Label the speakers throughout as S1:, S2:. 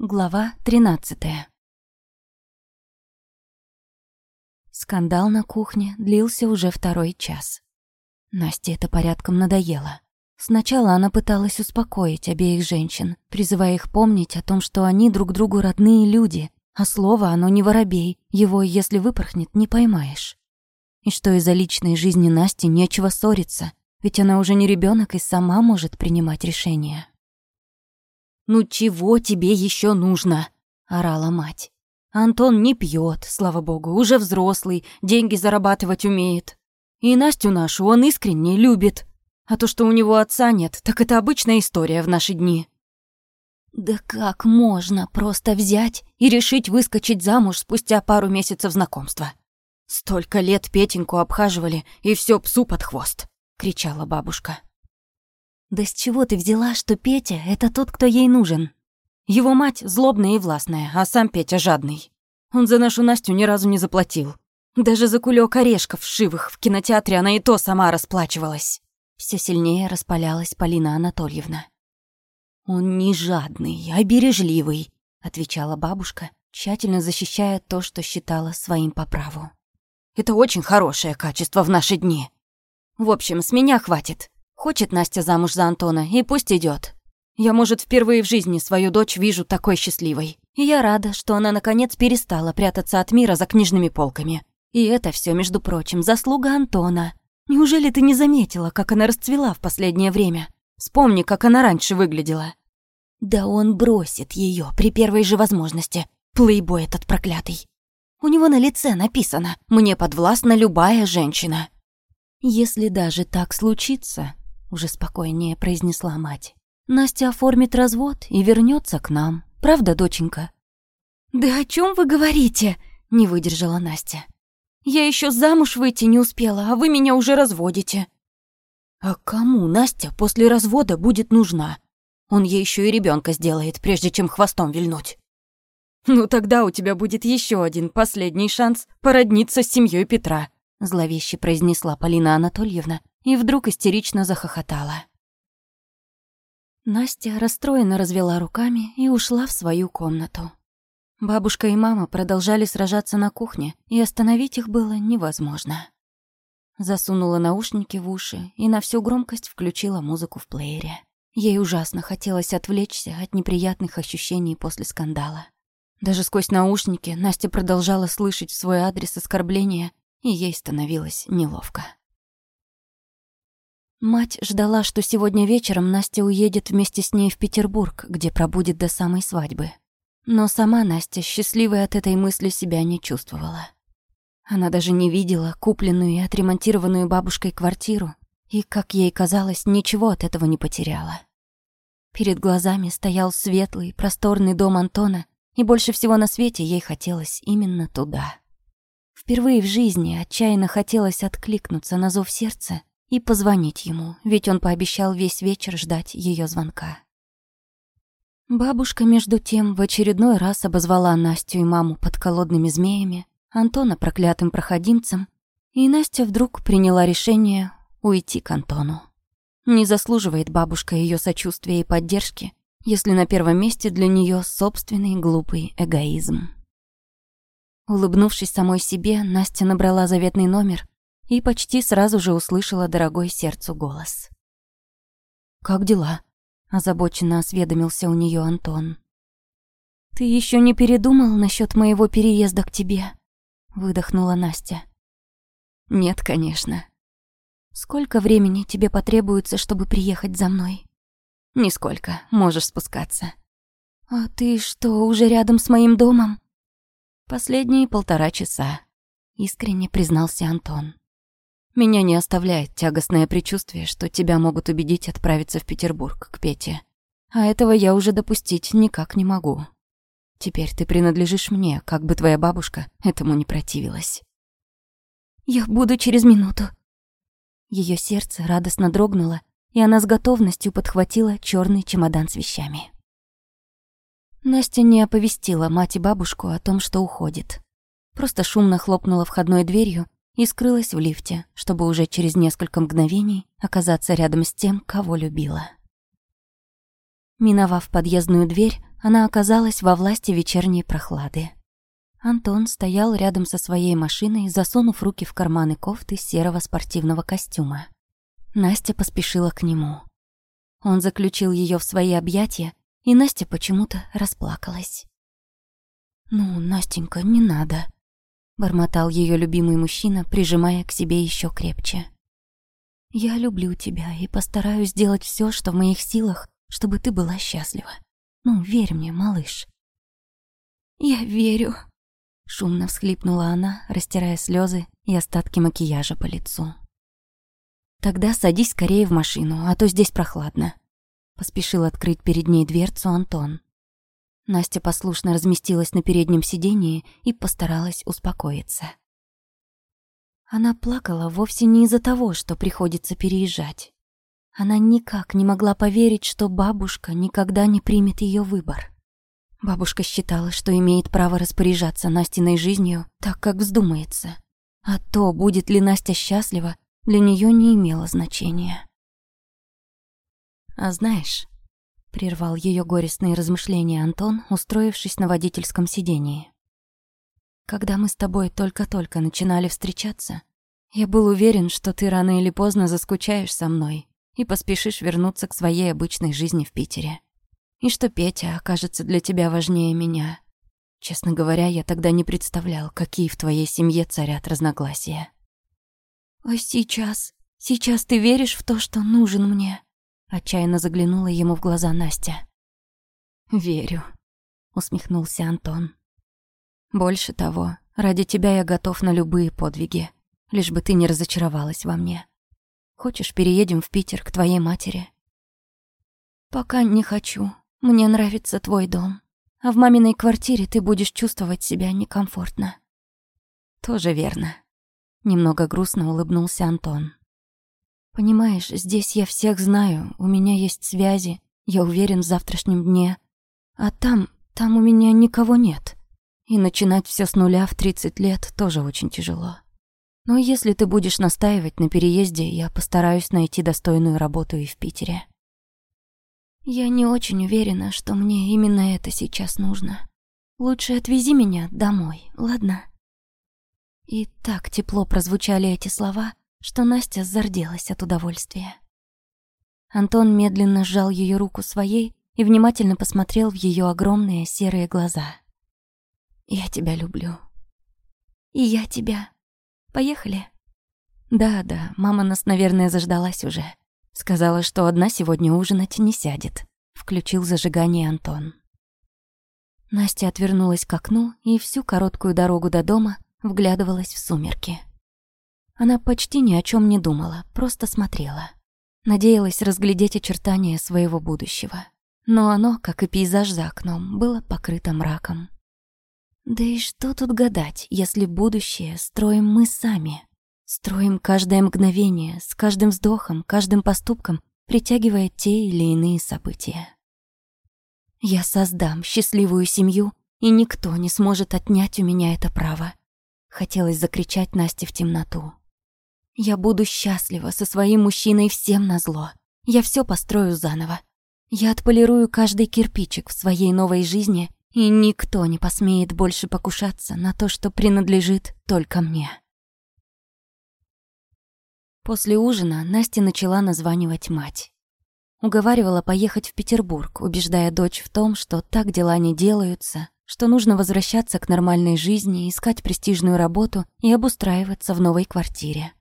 S1: Глава 13 Скандал на кухне длился уже второй час. Насте это порядком надоело. Сначала она пыталась успокоить обеих женщин, призывая их помнить о том, что они друг другу родные люди, а слово оно не воробей, его, если выпорхнет, не поймаешь. И что из-за личной жизни Насти нечего ссориться, ведь она уже не ребенок и сама может принимать решения. «Ну чего тебе еще нужно?» — орала мать. «Антон не пьет, слава богу, уже взрослый, деньги зарабатывать умеет. И Настю нашу он искренне любит. А то, что у него отца нет, так это обычная история в наши дни». «Да как можно просто взять и решить выскочить замуж спустя пару месяцев знакомства?» «Столько лет Петеньку обхаживали, и все псу под хвост!» — кричала бабушка. «Да с чего ты взяла, что Петя — это тот, кто ей нужен?» Его мать злобная и властная, а сам Петя жадный. Он за нашу Настю ни разу не заплатил. Даже за кулек орешков вшивых в кинотеатре она и то сама расплачивалась. Все сильнее распалялась Полина Анатольевна. «Он не жадный, а бережливый», — отвечала бабушка, тщательно защищая то, что считала своим по праву. «Это очень хорошее качество в наши дни. В общем, с меня хватит. Хочет Настя замуж за Антона, и пусть идет. Я, может, впервые в жизни свою дочь вижу такой счастливой. И я рада, что она, наконец, перестала прятаться от мира за книжными полками. И это все, между прочим, заслуга Антона. Неужели ты не заметила, как она расцвела в последнее время? Вспомни, как она раньше выглядела. Да он бросит ее при первой же возможности. Плейбой этот проклятый. У него на лице написано «Мне подвластна любая женщина». Если даже так случится, уже спокойнее произнесла мать. Настя оформит развод и вернется к нам. Правда, доченька? Да о чем вы говорите? Не выдержала Настя. Я еще замуж выйти не успела, а вы меня уже разводите. А кому Настя после развода будет нужна? Он ей еще и ребенка сделает, прежде чем хвостом вильнуть. Ну тогда у тебя будет еще один последний шанс породниться с семьей Петра, зловеще произнесла Полина Анатольевна и вдруг истерично захохотала. Настя расстроенно развела руками и ушла в свою комнату. Бабушка и мама продолжали сражаться на кухне, и остановить их было невозможно. Засунула наушники в уши и на всю громкость включила музыку в плеере. Ей ужасно хотелось отвлечься от неприятных ощущений после скандала. Даже сквозь наушники Настя продолжала слышать в свой адрес оскорбления, и ей становилось неловко. Мать ждала, что сегодня вечером Настя уедет вместе с ней в Петербург, где пробудет до самой свадьбы. Но сама Настя, счастливой от этой мысли, себя не чувствовала. Она даже не видела купленную и отремонтированную бабушкой квартиру, и, как ей казалось, ничего от этого не потеряла. Перед глазами стоял светлый, просторный дом Антона, и больше всего на свете ей хотелось именно туда. Впервые в жизни отчаянно хотелось откликнуться на зов сердца и позвонить ему, ведь он пообещал весь вечер ждать ее звонка. Бабушка, между тем, в очередной раз обозвала Настю и маму подколодными змеями, Антона проклятым проходимцем, и Настя вдруг приняла решение уйти к Антону. Не заслуживает бабушка ее сочувствия и поддержки, если на первом месте для нее собственный глупый эгоизм. Улыбнувшись самой себе, Настя набрала заветный номер и почти сразу же услышала дорогой сердцу голос. «Как дела?» — озабоченно осведомился у нее Антон. «Ты еще не передумал насчет моего переезда к тебе?» — выдохнула Настя. «Нет, конечно». «Сколько времени тебе потребуется, чтобы приехать за мной?» «Нисколько, можешь спускаться». «А ты что, уже рядом с моим домом?» «Последние полтора часа», — искренне признался Антон. Меня не оставляет тягостное предчувствие, что тебя могут убедить отправиться в Петербург к Пете. А этого я уже допустить никак не могу. Теперь ты принадлежишь мне, как бы твоя бабушка этому не противилась. Я буду через минуту. Ее сердце радостно дрогнуло, и она с готовностью подхватила черный чемодан с вещами. Настя не оповестила мать и бабушку о том, что уходит. Просто шумно хлопнула входной дверью и скрылась в лифте, чтобы уже через несколько мгновений оказаться рядом с тем, кого любила. Миновав подъездную дверь, она оказалась во власти вечерней прохлады. Антон стоял рядом со своей машиной, засунув руки в карманы кофты серого спортивного костюма. Настя поспешила к нему. Он заключил ее в свои объятия, и Настя почему-то расплакалась. «Ну, Настенька, не надо», — бормотал ее любимый мужчина, прижимая к себе еще крепче. «Я люблю тебя и постараюсь сделать все, что в моих силах, чтобы ты была счастлива. Ну, верь мне, малыш». «Я верю», Шумно всхлипнула она, растирая слезы и остатки макияжа по лицу. «Тогда садись скорее в машину, а то здесь прохладно», — поспешил открыть перед ней дверцу Антон. Настя послушно разместилась на переднем сидении и постаралась успокоиться. Она плакала вовсе не из-за того, что приходится переезжать. Она никак не могла поверить, что бабушка никогда не примет ее выбор. Бабушка считала, что имеет право распоряжаться Настиной жизнью так, как вздумается. А то, будет ли Настя счастлива, для нее не имело значения. «А знаешь...» — прервал ее горестные размышления Антон, устроившись на водительском сидении. «Когда мы с тобой только-только начинали встречаться, я был уверен, что ты рано или поздно заскучаешь со мной и поспешишь вернуться к своей обычной жизни в Питере и что Петя окажется для тебя важнее меня. Честно говоря, я тогда не представлял, какие в твоей семье царят разногласия. «А сейчас? Сейчас ты веришь в то, что нужен мне?» Отчаянно заглянула ему в глаза Настя. «Верю», — усмехнулся Антон. «Больше того, ради тебя я готов на любые подвиги, лишь бы ты не разочаровалась во мне. Хочешь, переедем в Питер к твоей матери?» «Пока не хочу», мне нравится твой дом, а в маминой квартире ты будешь чувствовать себя некомфортно. Тоже верно. Немного грустно улыбнулся Антон. Понимаешь, здесь я всех знаю, у меня есть связи, я уверен в завтрашнем дне. А там, там у меня никого нет. И начинать все с нуля в 30 лет тоже очень тяжело. Но если ты будешь настаивать на переезде, я постараюсь найти достойную работу и в Питере. Я не очень уверена, что мне именно это сейчас нужно. Лучше отвези меня домой, ладно? И так тепло прозвучали эти слова, что Настя зарделась от удовольствия. Антон медленно сжал ее руку своей и внимательно посмотрел в ее огромные серые глаза. «Я тебя люблю». «И я тебя. Поехали?» «Да, да, мама нас, наверное, заждалась уже. Сказала, что одна сегодня ужинать не сядет. Включил зажигание Антон. Настя отвернулась к окну и всю короткую дорогу до дома вглядывалась в сумерки. Она почти ни о чем не думала, просто смотрела. Надеялась разглядеть очертания своего будущего. Но оно, как и пейзаж за окном, было покрыто мраком. Да и что тут гадать, если будущее строим мы сами? Строим каждое мгновение, с каждым вздохом, каждым поступком, притягивая те или иные события. Я создам счастливую семью, и никто не сможет отнять у меня это право. Хотелось закричать Насте в темноту. Я буду счастлива со своим мужчиной всем назло. Я все построю заново. Я отполирую каждый кирпичик в своей новой жизни, и никто не посмеет больше покушаться на то, что принадлежит только мне. После ужина Настя начала названивать мать. Уговаривала поехать в Петербург, убеждая дочь в том, что так дела не делаются, что нужно возвращаться к нормальной жизни, искать престижную работу и обустраиваться в новой квартире.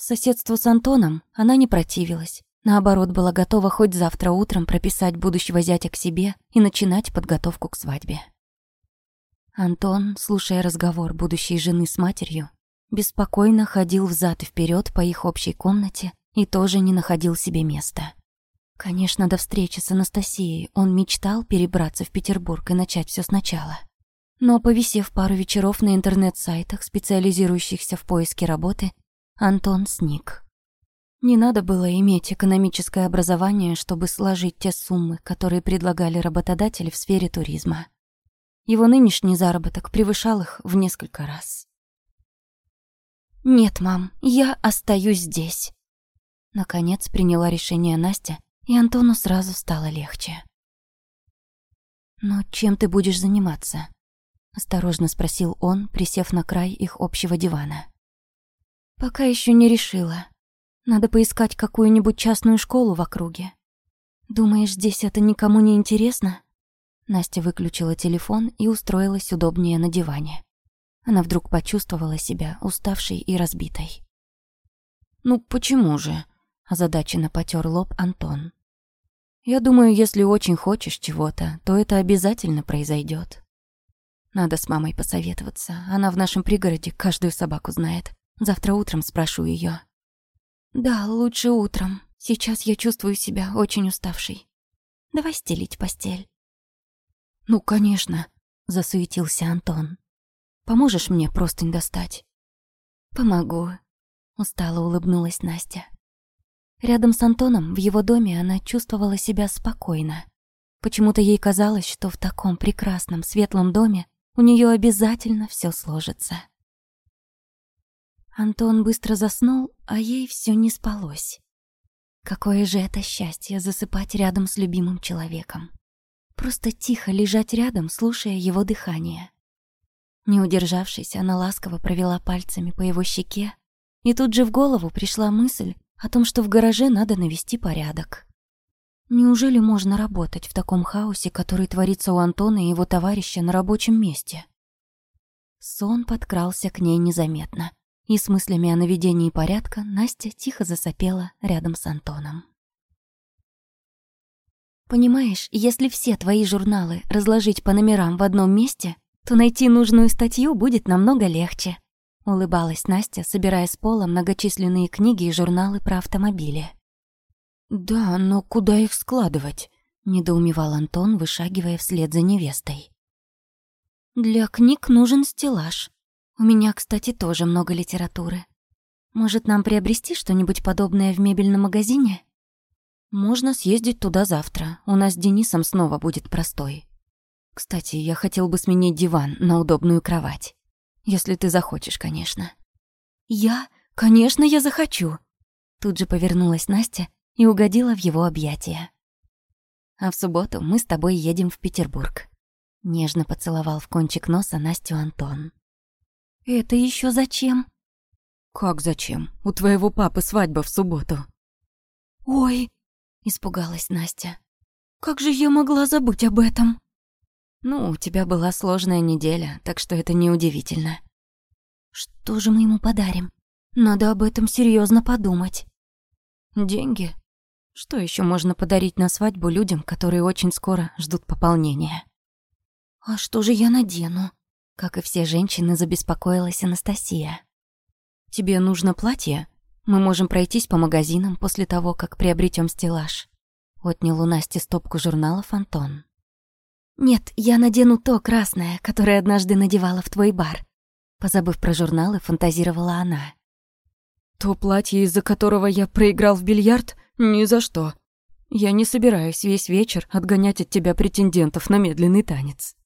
S1: Соседству с Антоном она не противилась. Наоборот, была готова хоть завтра утром прописать будущего зятя к себе и начинать подготовку к свадьбе. Антон, слушая разговор будущей жены с матерью, беспокойно ходил взад и вперед по их общей комнате и тоже не находил себе места. Конечно, до встречи с Анастасией он мечтал перебраться в Петербург и начать все сначала. Но, повисев пару вечеров на интернет-сайтах, специализирующихся в поиске работы, Антон сник. Не надо было иметь экономическое образование, чтобы сложить те суммы, которые предлагали работодатели в сфере туризма. Его нынешний заработок превышал их в несколько раз. «Нет, мам, я остаюсь здесь». Наконец приняла решение Настя, и Антону сразу стало легче. «Но чем ты будешь заниматься?» — осторожно спросил он, присев на край их общего дивана. «Пока еще не решила. Надо поискать какую-нибудь частную школу в округе. Думаешь, здесь это никому не интересно?» Настя выключила телефон и устроилась удобнее на диване. Она вдруг почувствовала себя уставшей и разбитой. «Ну почему же?» – озадаченно потер лоб Антон. «Я думаю, если очень хочешь чего-то, то это обязательно произойдет. Надо с мамой посоветоваться. Она в нашем пригороде каждую собаку знает. Завтра утром спрошу ее. Да, лучше утром. Сейчас я чувствую себя очень уставшей. Давай стелить постель. Ну, конечно, засуетился Антон. Поможешь мне простынь достать? Помогу. Устало улыбнулась Настя. Рядом с Антоном в его доме она чувствовала себя спокойно. Почему-то ей казалось, что в таком прекрасном светлом доме у нее обязательно все сложится. Антон быстро заснул, а ей все не спалось. Какое же это счастье засыпать рядом с любимым человеком. Просто тихо лежать рядом, слушая его дыхание. Не удержавшись, она ласково провела пальцами по его щеке, и тут же в голову пришла мысль о том, что в гараже надо навести порядок. Неужели можно работать в таком хаосе, который творится у Антона и его товарища на рабочем месте? Сон подкрался к ней незаметно, и с мыслями о наведении порядка Настя тихо засопела рядом с Антоном. Понимаешь, если все твои журналы разложить по номерам в одном месте, то найти нужную статью будет намного легче. Улыбалась Настя, собирая с пола многочисленные книги и журналы про автомобили. «Да, но куда их складывать?» — недоумевал Антон, вышагивая вслед за невестой. «Для книг нужен стеллаж. У меня, кстати, тоже много литературы. Может, нам приобрести что-нибудь подобное в мебельном магазине?» «Можно съездить туда завтра. У нас с Денисом снова будет простой. Кстати, я хотел бы сменить диван на удобную кровать. Если ты захочешь, конечно». «Я? Конечно, я захочу!» Тут же повернулась Настя и угодила в его объятия. «А в субботу мы с тобой едем в Петербург», — нежно поцеловал в кончик носа Настю Антон. «Это еще зачем?» «Как зачем? У твоего папы свадьба в субботу». «Ой!» — испугалась Настя. «Как же я могла забыть об этом?» «Ну, у тебя была сложная неделя, так что это неудивительно». «Что же мы ему подарим? Надо об этом серьезно подумать». «Деньги?» Что еще можно подарить на свадьбу людям, которые очень скоро ждут пополнения? «А что же я надену?» Как и все женщины, забеспокоилась Анастасия. «Тебе нужно платье? Мы можем пройтись по магазинам после того, как приобретем стеллаж». Отнял у Насти стопку журналов Антон. «Нет, я надену то красное, которое однажды надевала в твой бар». Позабыв про журналы, фантазировала она. «То платье, из-за которого я проиграл в бильярд?» «Ни за что. Я не собираюсь весь вечер отгонять от тебя претендентов на медленный танец».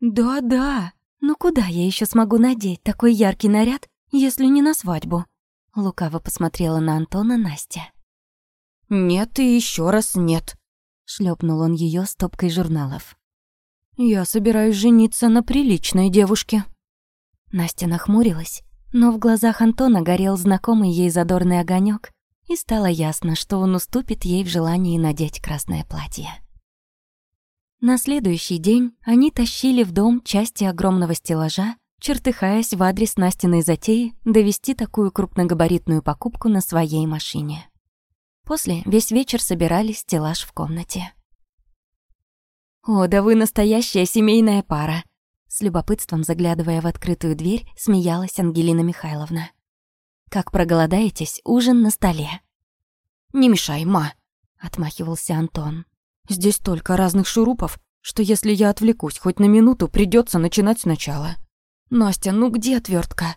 S1: «Да-да, но куда я еще смогу надеть такой яркий наряд, если не на свадьбу?» Лукаво посмотрела на Антона Настя. «Нет и еще раз нет», — шлепнул он ее стопкой журналов. «Я собираюсь жениться на приличной девушке». Настя нахмурилась, но в глазах Антона горел знакомый ей задорный огонек, и стало ясно, что он уступит ей в желании надеть красное платье. На следующий день они тащили в дом части огромного стеллажа, чертыхаясь в адрес Настиной затеи довести такую крупногабаритную покупку на своей машине. После весь вечер собирали стеллаж в комнате. «О, да вы настоящая семейная пара!» С любопытством заглядывая в открытую дверь, смеялась Ангелина Михайловна. Как проголодаетесь, ужин на столе». «Не мешай, ма», — отмахивался Антон. «Здесь столько разных шурупов, что если я отвлекусь хоть на минуту, придется начинать сначала. Настя, ну где отвертка?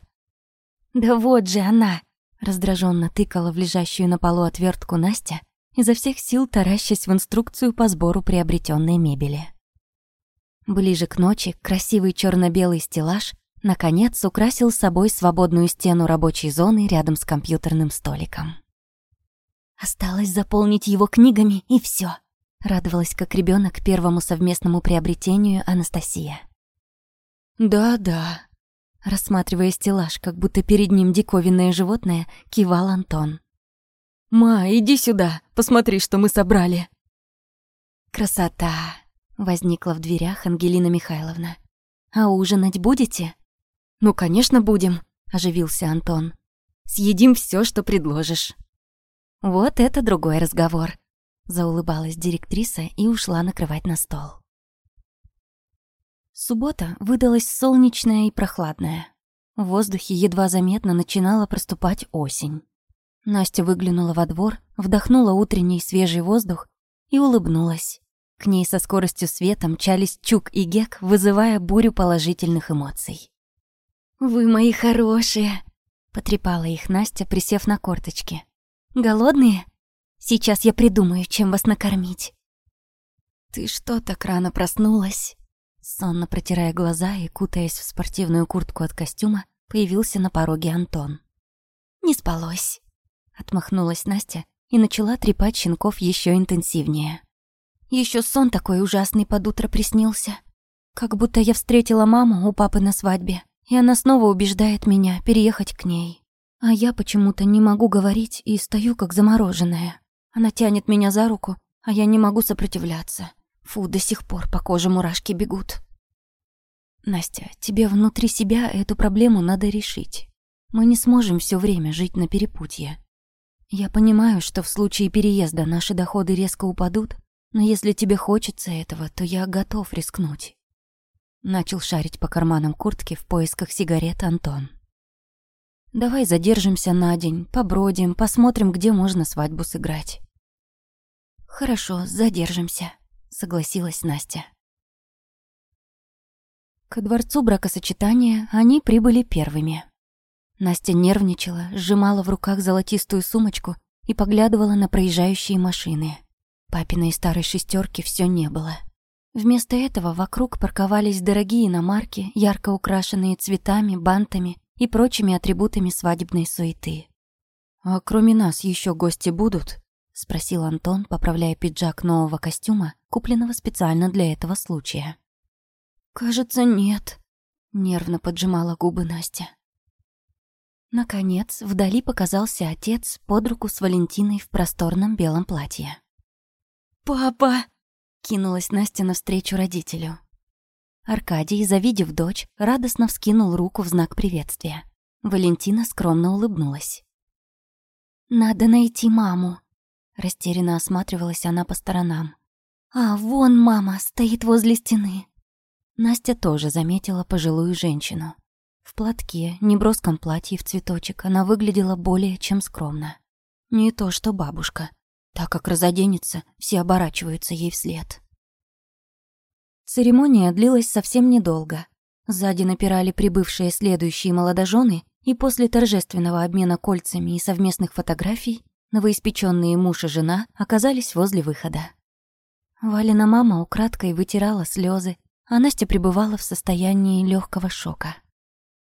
S1: «Да вот же она!» — раздраженно тыкала в лежащую на полу отвертку Настя, изо всех сил таращась в инструкцию по сбору приобретенной мебели. Ближе к ночи красивый черно белый стеллаж наконец украсил собой свободную стену рабочей зоны рядом с компьютерным столиком. Осталось заполнить его книгами, и все. Радовалась как ребенок первому совместному приобретению Анастасия.
S2: «Да-да», рассматривая стеллаж, как будто перед ним диковинное животное, кивал Антон. «Ма, иди сюда, посмотри, что мы собрали».
S1: «Красота!» — возникла в дверях Ангелина Михайловна. «А ужинать будете?»
S2: «Ну, конечно, будем», — оживился Антон. «Съедим все, что предложишь».
S1: «Вот это другой разговор», — заулыбалась директриса и ушла накрывать на стол. Суббота выдалась солнечная и прохладная. В воздухе едва заметно начинала проступать осень. Настя выглянула во двор, вдохнула утренний свежий воздух и улыбнулась. К ней со скоростью света мчались Чук и Гек, вызывая бурю положительных эмоций. «Вы мои хорошие!» — потрепала их Настя, присев на корточки. «Голодные? Сейчас я придумаю, чем вас накормить». «Ты что так рано проснулась?» Сонно протирая глаза и кутаясь в спортивную куртку от костюма, появился на пороге Антон. «Не спалось», — отмахнулась Настя и начала трепать щенков еще интенсивнее. Еще сон такой ужасный под утро приснился. Как будто я встретила маму у папы на свадьбе, и она снова убеждает меня переехать к ней. А я почему-то не могу говорить и стою как замороженная. Она тянет меня за руку, а я не могу сопротивляться. Фу, до сих пор по коже мурашки бегут. Настя, тебе внутри себя эту проблему надо решить. Мы не сможем все время жить на перепутье. Я понимаю, что в случае переезда наши доходы резко упадут, но если тебе хочется этого, то я готов рискнуть. Начал шарить по карманам куртки в поисках сигарет Антон. Давай задержимся на день, побродим, посмотрим, где можно свадьбу сыграть. Хорошо, задержимся согласилась Настя. Ко дворцу бракосочетания они прибыли первыми. Настя нервничала, сжимала в руках золотистую сумочку и поглядывала на проезжающие машины. Папиной старой шестерки все не было. Вместо этого вокруг парковались дорогие иномарки, ярко украшенные цветами, бантами и прочими атрибутами свадебной суеты. «А кроме нас еще гости будут?» — спросил Антон, поправляя пиджак нового костюма, купленного специально для этого случая. «Кажется, нет», — нервно поджимала губы Настя. Наконец, вдали показался отец под руку с Валентиной в просторном белом платье. «Папа!» — кинулась Настя навстречу родителю. Аркадий, завидев дочь, радостно вскинул руку в знак приветствия. Валентина скромно улыбнулась. «Надо найти маму», Растерянно осматривалась она по сторонам. «А, вон мама, стоит возле стены». Настя тоже заметила пожилую женщину. В платке, неброском платье в цветочек она выглядела более чем скромно. Не то что бабушка. Так как разоденется, все оборачиваются ей вслед. Церемония длилась совсем недолго. Сзади напирали прибывшие следующие молодожены, и после торжественного обмена кольцами и совместных фотографий Новоиспеченные муж и жена оказались возле выхода. Валина мама украдкой вытирала слезы, а Настя пребывала в состоянии легкого шока.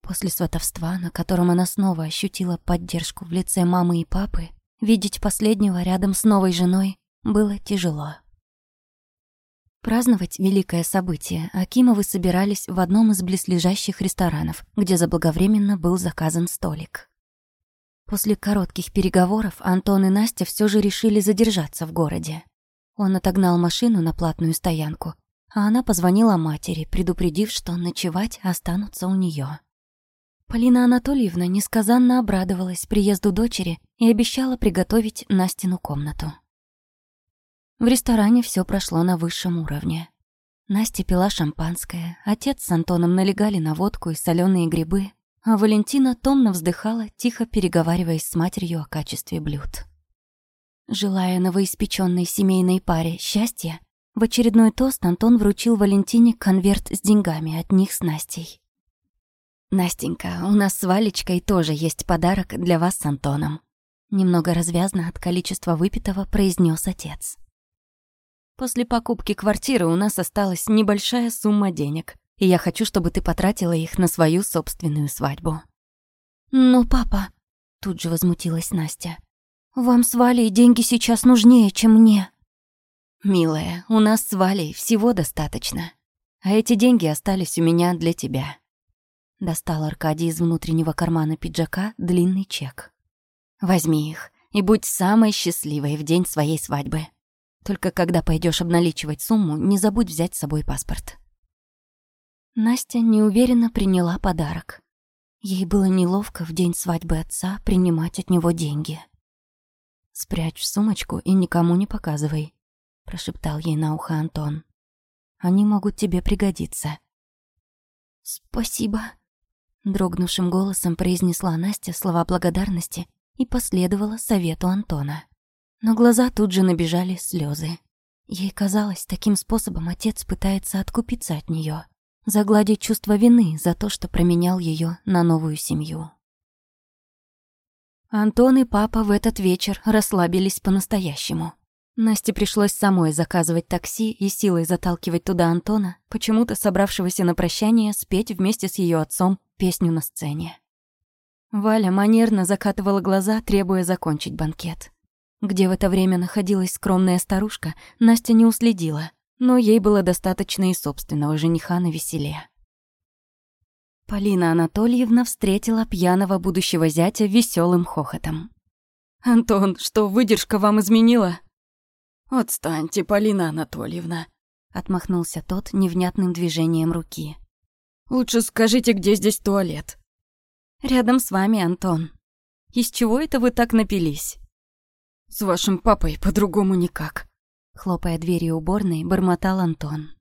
S1: После сватовства, на котором она снова ощутила поддержку в лице мамы и папы, видеть последнего рядом с новой женой было тяжело. Праздновать великое событие Акимовы собирались в одном из близлежащих ресторанов, где заблаговременно был заказан столик. После коротких переговоров Антон и Настя все же решили задержаться в городе. Он отогнал машину на платную стоянку, а она позвонила матери, предупредив, что ночевать останутся у нее. Полина Анатольевна несказанно обрадовалась приезду дочери и обещала приготовить Настину комнату. В ресторане все прошло на высшем уровне. Настя пила шампанское, отец с Антоном налегали на водку и соленые грибы, а Валентина томно вздыхала, тихо переговариваясь с матерью о качестве блюд. Желая новоиспеченной семейной паре счастья, в очередной тост Антон вручил Валентине конверт с деньгами от них с Настей. «Настенька, у нас с Валечкой тоже есть подарок для вас с Антоном», немного развязно от количества выпитого произнес отец. «После покупки квартиры у нас осталась небольшая сумма денег и я хочу, чтобы ты потратила их на свою собственную свадьбу». «Но, папа...» — тут же возмутилась Настя. «Вам с Валей деньги сейчас нужнее, чем мне». «Милая, у нас с Валей всего достаточно. А эти деньги остались у меня для тебя». Достал Аркадий из внутреннего кармана пиджака длинный чек. «Возьми их и будь самой счастливой в день своей свадьбы. Только когда пойдешь обналичивать сумму, не забудь взять с собой паспорт». Настя неуверенно приняла подарок. Ей было неловко в день свадьбы отца принимать от него деньги. «Спрячь в сумочку и никому не показывай», — прошептал ей на ухо Антон. «Они могут тебе пригодиться».
S2: «Спасибо», — дрогнувшим голосом произнесла Настя слова благодарности и последовала совету Антона. Но глаза тут же набежали слезы. Ей казалось, таким способом отец пытается откупиться от нее, загладить чувство вины за то, что променял ее на новую семью. Антон и папа в этот вечер расслабились по-настоящему. Насте пришлось самой заказывать такси и силой заталкивать туда Антона, почему-то собравшегося на прощание спеть вместе с ее отцом песню на сцене. Валя манерно закатывала глаза, требуя закончить банкет. Где в это время находилась скромная старушка, Настя не уследила, но ей было достаточно и собственного жениха на веселе. Полина Анатольевна встретила пьяного будущего зятя веселым хохотом.
S3: «Антон, что, выдержка вам изменила?» «Отстаньте, Полина Анатольевна», — отмахнулся тот невнятным движением руки. «Лучше скажите, где здесь туалет?»
S2: «Рядом с вами, Антон. Из чего это вы так напились?»
S3: «С вашим папой по-другому никак», —
S2: хлопая дверью уборной, бормотал Антон.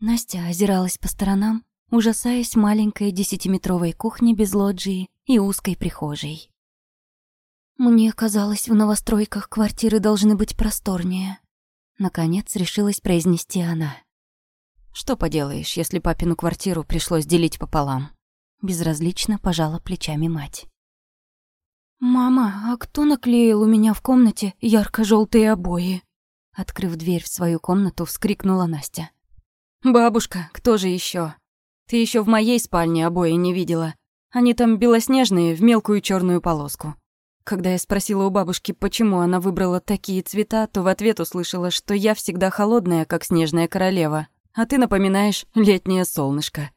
S2: Настя озиралась по сторонам, ужасаясь маленькой десятиметровой кухне без лоджии и узкой прихожей. Мне казалось, в новостройках квартиры должны быть просторнее. Наконец решилась произнести она.
S1: Что поделаешь, если папину квартиру пришлось делить пополам? Безразлично пожала плечами мать.
S2: «Мама, а кто наклеил у меня в комнате ярко желтые обои?» Открыв дверь в свою комнату, вскрикнула Настя.
S3: «Бабушка, кто же еще? Ты еще в моей спальне обои не видела. Они там белоснежные, в мелкую черную полоску. Когда я спросила у бабушки, почему она выбрала такие цвета, то в ответ услышала, что я всегда холодная, как снежная королева, а ты напоминаешь летнее солнышко.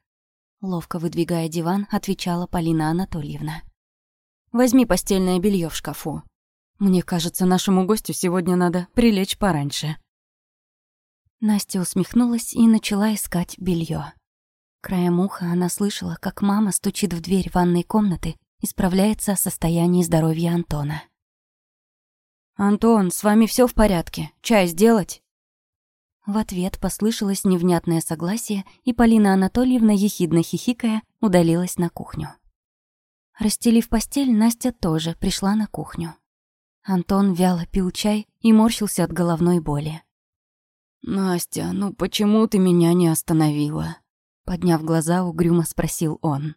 S1: Ловко выдвигая диван, отвечала Полина Анатольевна.
S3: Возьми постельное белье в шкафу. Мне кажется, нашему гостю сегодня надо прилечь пораньше.
S2: Настя усмехнулась и начала искать белье. Краем уха она слышала, как мама стучит в дверь ванной комнаты и справляется о состоянии здоровья Антона.
S3: «Антон, с вами все в порядке? Чай сделать?»
S2: В ответ послышалось невнятное согласие, и Полина Анатольевна, ехидно хихикая, удалилась на кухню. Расстелив постель, Настя тоже пришла на кухню. Антон вяло пил чай и морщился от головной боли.
S3: «Настя, ну почему ты меня не остановила?» Подняв глаза, угрюмо спросил он.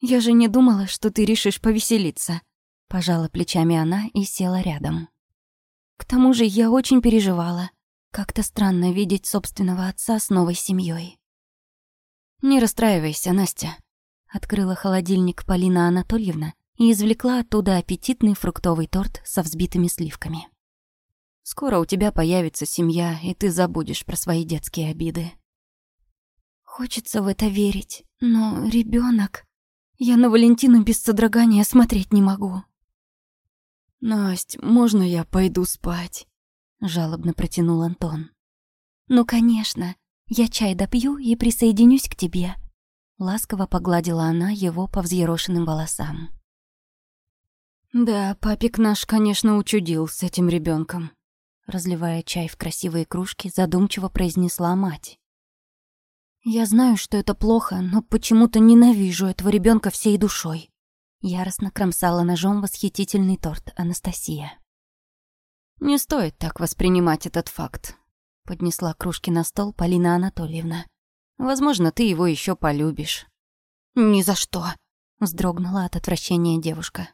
S2: «Я же не думала, что ты решишь повеселиться», — пожала плечами она и села рядом. «К тому же я очень переживала. Как-то странно видеть собственного отца с новой семьей.
S3: «Не расстраивайся, Настя», — открыла холодильник Полина Анатольевна и извлекла оттуда аппетитный фруктовый торт со взбитыми сливками. «Скоро у тебя появится семья, и ты забудешь про свои детские обиды».
S2: «Хочется в это верить, но ребенок. Я на Валентину без содрогания смотреть не могу.
S3: «Насть, можно я пойду спать?» — жалобно протянул Антон.
S2: «Ну, конечно. Я чай допью и присоединюсь к тебе». Ласково погладила она его по взъерошенным волосам.
S3: «Да, папик наш, конечно, учудил с этим ребенком. разливая чай в красивые кружки, задумчиво произнесла мать.
S2: Я знаю, что это плохо, но почему-то ненавижу этого ребенка всей душой. Яростно кромсала ножом восхитительный торт Анастасия.
S3: «Не стоит так воспринимать этот факт», — поднесла кружки на стол Полина Анатольевна. «Возможно, ты его еще полюбишь».
S2: «Ни за что», —
S3: вздрогнула от отвращения девушка.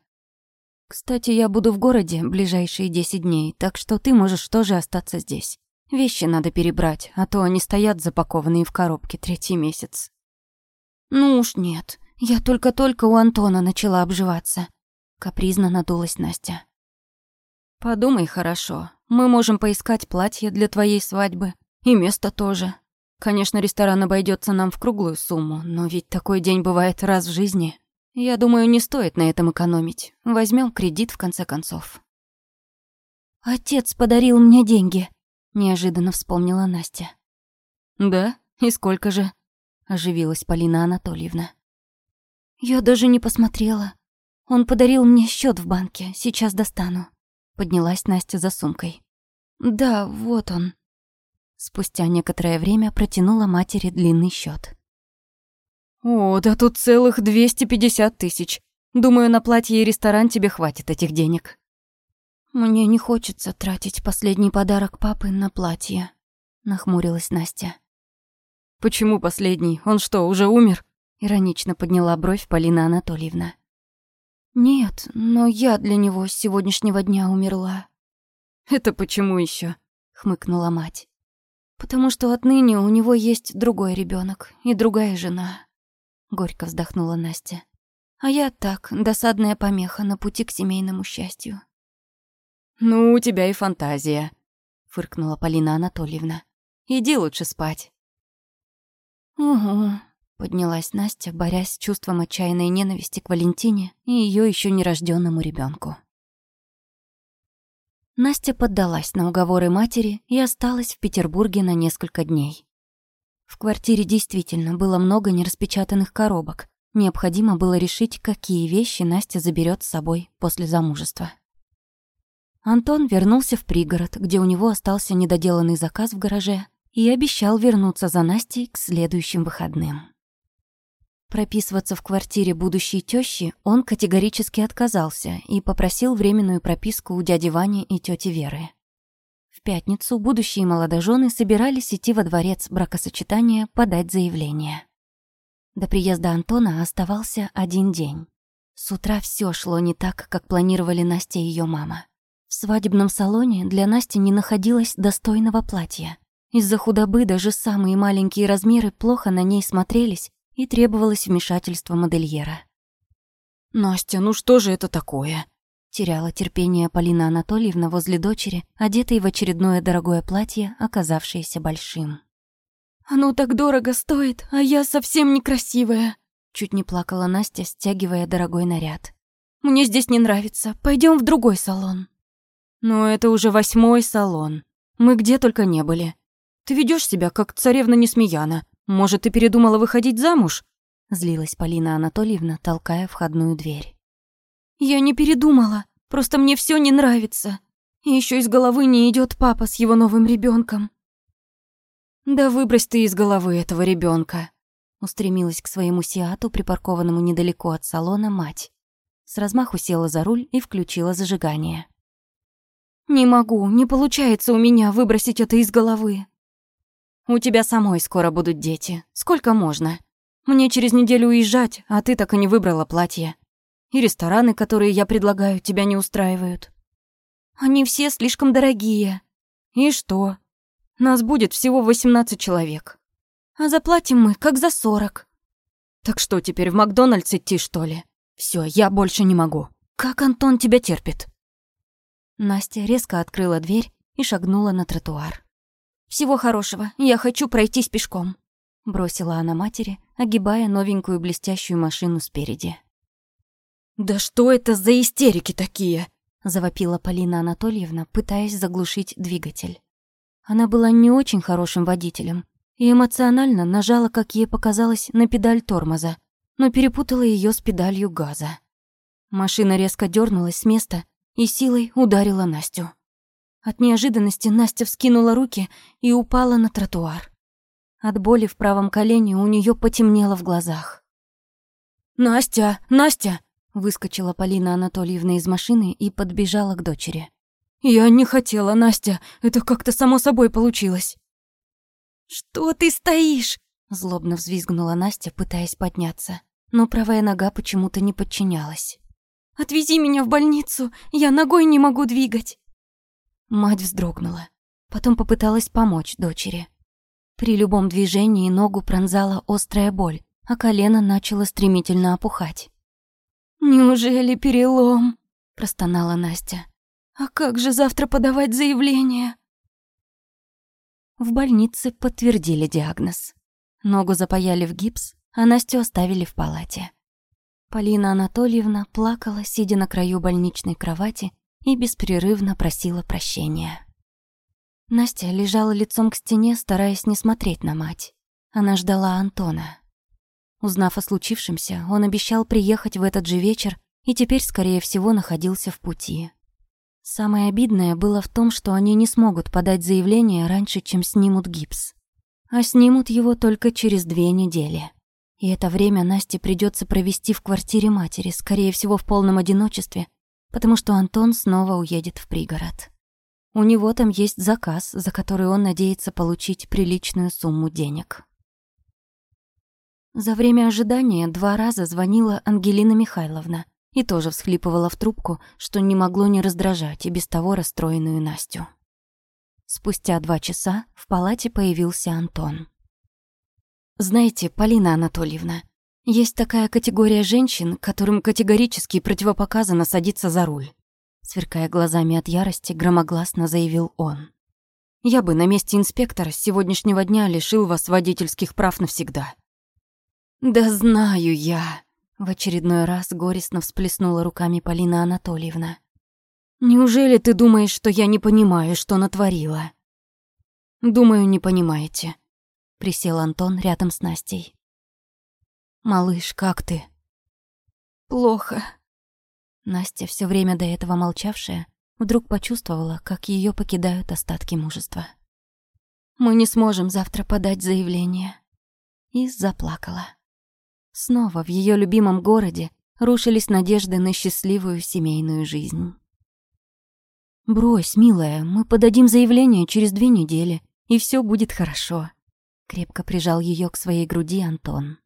S3: «Кстати, я буду в городе ближайшие десять дней, так что ты можешь тоже остаться здесь. Вещи надо перебрать, а то они стоят запакованные в коробке третий месяц.
S2: Ну уж нет, я только-только у Антона начала обживаться. Капризно надулась Настя.
S3: Подумай хорошо. Мы можем поискать платье для твоей свадьбы. И место тоже. Конечно, ресторан обойдется нам в круглую сумму, но ведь такой день бывает раз в жизни. Я думаю, не стоит на этом экономить. Возьмем кредит в конце концов.
S1: Отец подарил мне деньги, неожиданно вспомнила Настя.
S3: Да? И сколько же? оживилась Полина Анатольевна.
S1: Я даже не посмотрела. Он подарил мне счет в банке, сейчас достану. Поднялась Настя за сумкой. Да, вот он. Спустя некоторое время протянула матери длинный счет.
S3: «О, да тут целых 250 тысяч. Думаю, на платье и ресторан тебе хватит этих денег».
S1: «Мне не хочется тратить последний подарок папы на платье», — нахмурилась Настя.
S3: «Почему последний? Он что, уже умер?» — иронично подняла бровь Полина Анатольевна.
S1: «Нет, но я для него с сегодняшнего дня умерла».
S3: «Это почему еще?
S1: хмыкнула мать. «Потому что отныне у него есть другой ребенок и другая жена», — горько вздохнула Настя. «А я так, досадная помеха на пути к семейному счастью».
S3: «Ну, у тебя и фантазия», — фыркнула Полина Анатольевна. «Иди лучше спать».
S1: «Угу», Поднялась Настя, борясь с чувством отчаянной ненависти к Валентине и ее еще нерожденному ребенку. Настя поддалась на уговоры матери и осталась в Петербурге на несколько дней. В квартире действительно было много нераспечатанных коробок. Необходимо было решить, какие вещи Настя заберет с собой после замужества. Антон вернулся в пригород, где у него остался недоделанный заказ в гараже, и обещал вернуться за Настей к следующим выходным. Прописываться в квартире будущей тещи он категорически отказался и попросил временную прописку у дяди Вани и тети Веры. В пятницу будущие молодожены собирались идти во дворец бракосочетания подать заявление. До приезда Антона оставался один день. С утра все шло не так, как планировали Настя и ее мама. В свадебном салоне для Насти не находилось достойного платья. Из-за худобы даже самые маленькие размеры плохо на ней смотрелись, и требовалось вмешательство модельера.
S3: «Настя, ну что же это такое?»
S1: Теряла терпение Полина Анатольевна возле дочери, одетой в очередное дорогое платье, оказавшееся большим.
S2: «Оно так дорого стоит, а я совсем некрасивая!»
S1: Чуть не плакала Настя, стягивая дорогой наряд.
S2: «Мне здесь не нравится, пойдем в другой салон».
S3: «Но это уже восьмой салон. Мы где только не были. Ты ведешь себя, как царевна Несмеяна. Может, ты передумала выходить замуж?»
S1: Злилась Полина Анатольевна, толкая входную дверь.
S2: «Я не передумала, просто мне все не нравится. И еще из головы не идет папа с его новым ребенком.
S3: «Да выбрось ты из головы этого ребенка,
S1: устремилась к своему сиату, припаркованному недалеко от салона, мать. С размаху села за руль и включила зажигание.
S2: «Не могу, не получается у меня выбросить это из головы.
S3: У тебя самой скоро будут дети. Сколько можно? Мне через неделю уезжать, а ты так и не выбрала платье. И рестораны, которые я предлагаю, тебя не устраивают.
S2: Они все слишком дорогие.
S3: И что? Нас будет всего 18 человек.
S2: А заплатим мы, как за 40.
S3: Так что, теперь в Макдональдс идти, что ли? Все, я больше не могу. Как Антон тебя терпит?
S1: Настя резко открыла дверь и шагнула на тротуар.
S2: Всего хорошего, я хочу пройтись пешком», —
S1: бросила она матери, огибая новенькую блестящую машину спереди.
S3: «Да что это за истерики такие?»
S1: — завопила Полина Анатольевна, пытаясь заглушить двигатель. Она была не очень хорошим водителем и эмоционально нажала, как ей показалось, на педаль тормоза, но перепутала ее с педалью газа. Машина резко дернулась с места и силой ударила Настю. От неожиданности Настя вскинула руки и упала на тротуар. От боли в правом колене у нее потемнело в глазах.
S3: «Настя! Настя!»
S1: Выскочила Полина Анатольевна из машины и подбежала к дочери.
S3: «Я не хотела, Настя. Это как-то само собой получилось».
S2: «Что ты стоишь?»
S1: Злобно взвизгнула Настя, пытаясь подняться. Но правая нога почему-то не подчинялась.
S2: «Отвези меня в больницу. Я ногой не могу двигать».
S1: Мать вздрогнула. Потом попыталась помочь дочери. При любом движении ногу пронзала острая боль, а колено начало стремительно опухать.
S2: «Неужели перелом?»
S1: – простонала Настя.
S3: А как же завтра подавать заявление?
S2: В больнице подтвердили диагноз. Ногу запаяли в гипс, а Настю оставили в палате. Полина Анатольевна плакала, сидя на краю больничной кровати, и беспрерывно просила прощения. Настя лежала лицом к стене, стараясь не смотреть на мать. Она ждала Антона. Узнав о случившемся, он обещал приехать в этот же вечер и теперь, скорее всего, находился в пути. Самое обидное было в том, что они не смогут подать заявление раньше, чем снимут гипс. А снимут его только через две недели. И это время Насте придется провести в квартире матери, скорее всего, в полном одиночестве, потому что Антон снова уедет в пригород. У него там есть заказ, за который он надеется получить приличную сумму денег. За время ожидания два раза звонила Ангелина Михайловна, и тоже всхлипывала в трубку, что не могло не раздражать и без того расстроенную Настю. Спустя два часа в палате появился Антон. «Знаете, Полина Анатольевна, есть такая категория женщин, которым категорически противопоказано садиться за руль», сверкая глазами от ярости, громогласно заявил он. «Я бы на месте инспектора с сегодняшнего дня лишил вас водительских прав навсегда». «Да знаю я», в очередной раз горестно всплеснула руками Полина Анатольевна. «Неужели ты думаешь, что я не понимаю, что натворила?» «Думаю, не понимаете», — присел Антон рядом с Настей. «Малыш, как ты?»
S3: «Плохо».
S2: Настя, все время до этого молчавшая, вдруг почувствовала, как ее покидают остатки мужества.
S3: «Мы не сможем завтра подать заявление».
S2: И заплакала. Снова в ее любимом городе рушились надежды на счастливую семейную жизнь. «Брось, милая, мы подадим заявление через две недели, и все будет хорошо», — крепко прижал ее к своей груди Антон.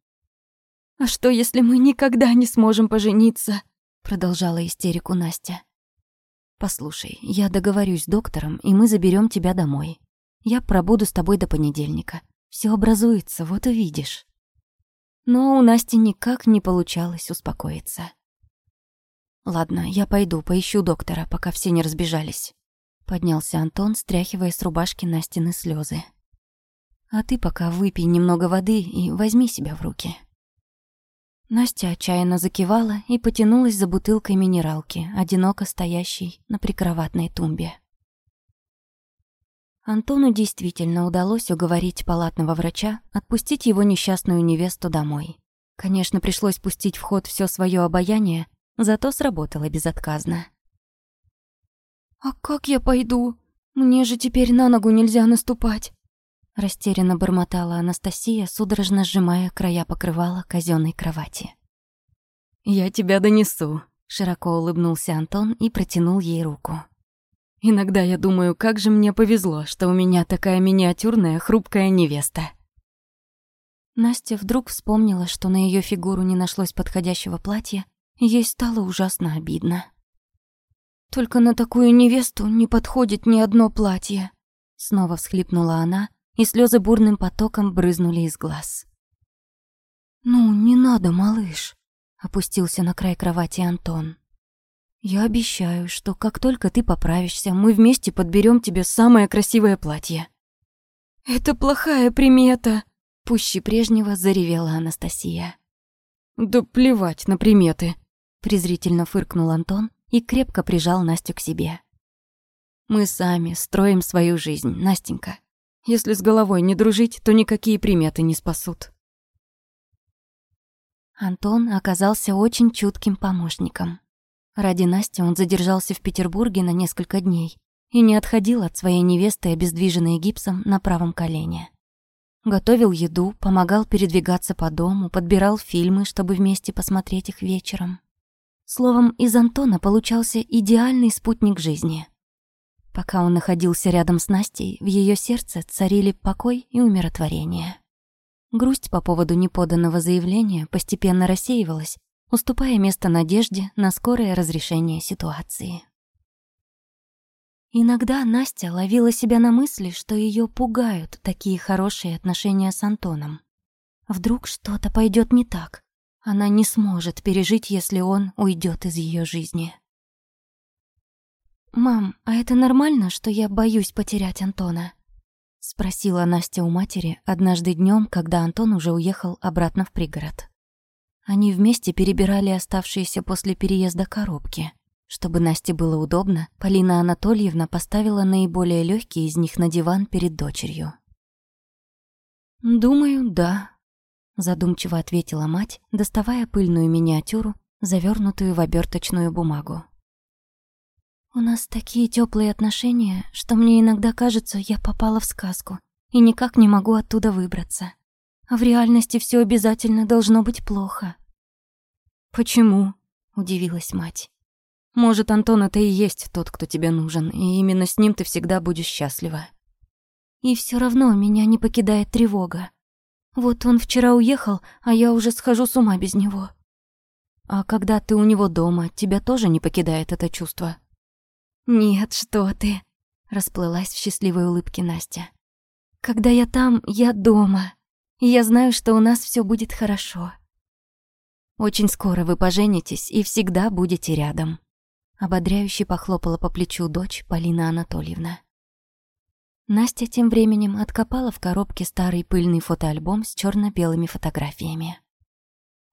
S3: «А что, если мы никогда не сможем пожениться?»
S2: — продолжала истерику Настя. «Послушай, я договорюсь с доктором, и мы заберем тебя домой. Я пробуду с тобой до понедельника. Все образуется, вот увидишь». Но у Насти никак не получалось успокоиться. «Ладно, я пойду, поищу доктора, пока все не разбежались». Поднялся Антон, стряхивая с рубашки Настины слезы. «А ты пока выпей немного воды и возьми себя в руки». Настя отчаянно закивала и потянулась за бутылкой минералки, одиноко стоящей на прикроватной тумбе. Антону действительно удалось уговорить палатного врача отпустить его несчастную невесту домой. Конечно, пришлось пустить в ход все свое обаяние, зато сработало безотказно.
S3: «А как я пойду? Мне же теперь на ногу нельзя наступать!»
S2: Растерянно бормотала Анастасия, судорожно сжимая края покрывала казенной кровати.
S3: «Я тебя донесу», —
S2: широко улыбнулся Антон и протянул ей руку.
S3: Иногда я думаю, как же мне повезло, что у меня такая миниатюрная, хрупкая невеста.
S2: Настя вдруг вспомнила, что на ее фигуру не нашлось подходящего платья, и ей стало ужасно обидно.
S3: «Только на такую невесту не подходит ни одно платье»,
S2: снова всхлипнула она, и слезы бурным потоком брызнули из глаз.
S3: «Ну, не надо, малыш», —
S2: опустился на край кровати Антон. Я обещаю, что как только ты поправишься, мы вместе подберем тебе самое красивое платье.
S3: Это плохая примета,
S2: пуще прежнего заревела Анастасия.
S3: Да плевать на приметы,
S2: презрительно фыркнул Антон и крепко прижал Настю к себе. Мы сами строим свою жизнь, Настенька. Если с головой не дружить, то никакие приметы не спасут. Антон оказался очень чутким помощником. Ради Насти он задержался в Петербурге на несколько дней и не отходил от своей невесты, обездвиженной гипсом, на правом колене. Готовил еду, помогал передвигаться по дому, подбирал фильмы, чтобы вместе посмотреть их вечером. Словом, из Антона получался идеальный спутник жизни. Пока он находился рядом с Настей, в ее сердце царили покой и умиротворение. Грусть по поводу неподанного заявления постепенно рассеивалась, уступая место надежде на скорое разрешение ситуации. Иногда Настя ловила себя на мысли, что ее пугают такие хорошие отношения с Антоном. Вдруг что-то пойдет не так. Она не сможет пережить, если он уйдет из ее жизни.
S1: «Мам, а это нормально, что я боюсь потерять Антона?» Спросила Настя у матери однажды днем, когда Антон уже уехал обратно в пригород. Они вместе перебирали оставшиеся после переезда коробки. Чтобы Насте было удобно, Полина Анатольевна поставила наиболее легкие из них на диван перед дочерью. «Думаю, да», — задумчиво ответила мать, доставая пыльную миниатюру, завернутую в оберточную бумагу. «У нас такие теплые отношения, что мне иногда кажется, я попала в сказку и никак не могу оттуда выбраться. А в реальности все обязательно должно быть плохо».
S3: «Почему?» — удивилась мать. «Может, Антон это и есть тот, кто тебе нужен, и именно с ним ты всегда будешь счастлива».
S1: «И все равно меня не покидает тревога. Вот он вчера уехал, а я уже схожу с ума без него».
S3: «А когда ты у него дома, тебя тоже не покидает это чувство?»
S1: «Нет, что ты!» — расплылась в счастливой улыбке Настя. «Когда я там, я дома, и я знаю, что у нас все будет хорошо».
S2: «Очень скоро вы поженитесь и всегда будете рядом», — ободряюще похлопала по плечу дочь Полина Анатольевна. Настя тем временем откопала в коробке старый пыльный фотоальбом с черно белыми фотографиями.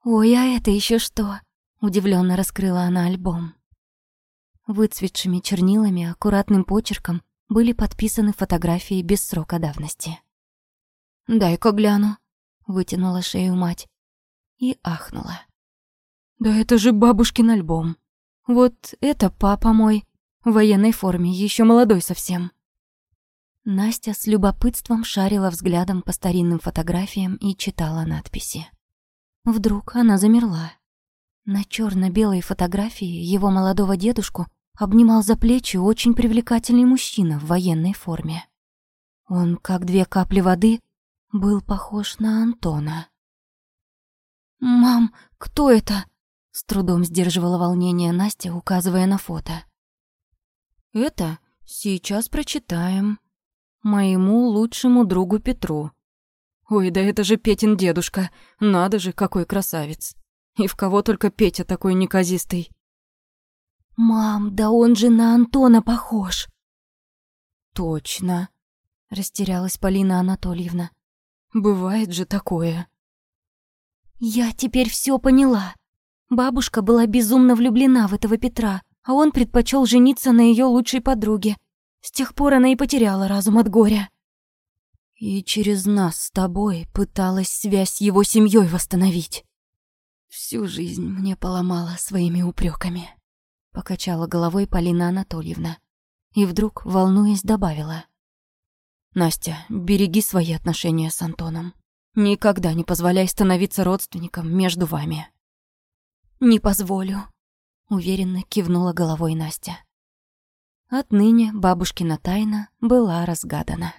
S1: «Ой, а это еще что?» — удивленно раскрыла она альбом.
S2: Выцветшими чернилами, аккуратным почерком были подписаны фотографии без срока давности.
S1: «Дай-ка гляну», —
S2: вытянула шею мать и ахнула.
S3: «Да это же бабушкин альбом. Вот это папа мой, в военной форме, еще молодой совсем».
S2: Настя с любопытством шарила взглядом по старинным фотографиям и читала надписи. Вдруг она замерла. На черно белой фотографии его молодого дедушку обнимал за плечи очень привлекательный мужчина в военной форме. Он, как две капли воды, был похож на Антона.
S1: «Мам, кто это?»
S2: — с трудом сдерживала волнение Настя, указывая на фото.
S3: «Это сейчас прочитаем. Моему лучшему другу Петру. Ой, да это же Петин дедушка. Надо же, какой красавец. И в кого только Петя такой неказистый.
S1: «Мам, да он же на Антона похож!»
S3: «Точно», —
S2: растерялась Полина Анатольевна.
S3: «Бывает же такое».
S1: «Я теперь все поняла. Бабушка была безумно влюблена в этого Петра, а он предпочел жениться на ее лучшей подруге. С тех пор она и потеряла разум от горя».
S2: «И через нас с тобой пыталась связь с его семьей восстановить». Всю жизнь мне поломала своими упреками. Покачала головой Полина Анатольевна. И вдруг, волнуясь, добавила.
S3: «Настя, береги свои отношения с Антоном. Никогда не позволяй становиться родственником между вами».
S1: «Не позволю», —
S2: уверенно кивнула головой Настя. Отныне бабушкина тайна была разгадана.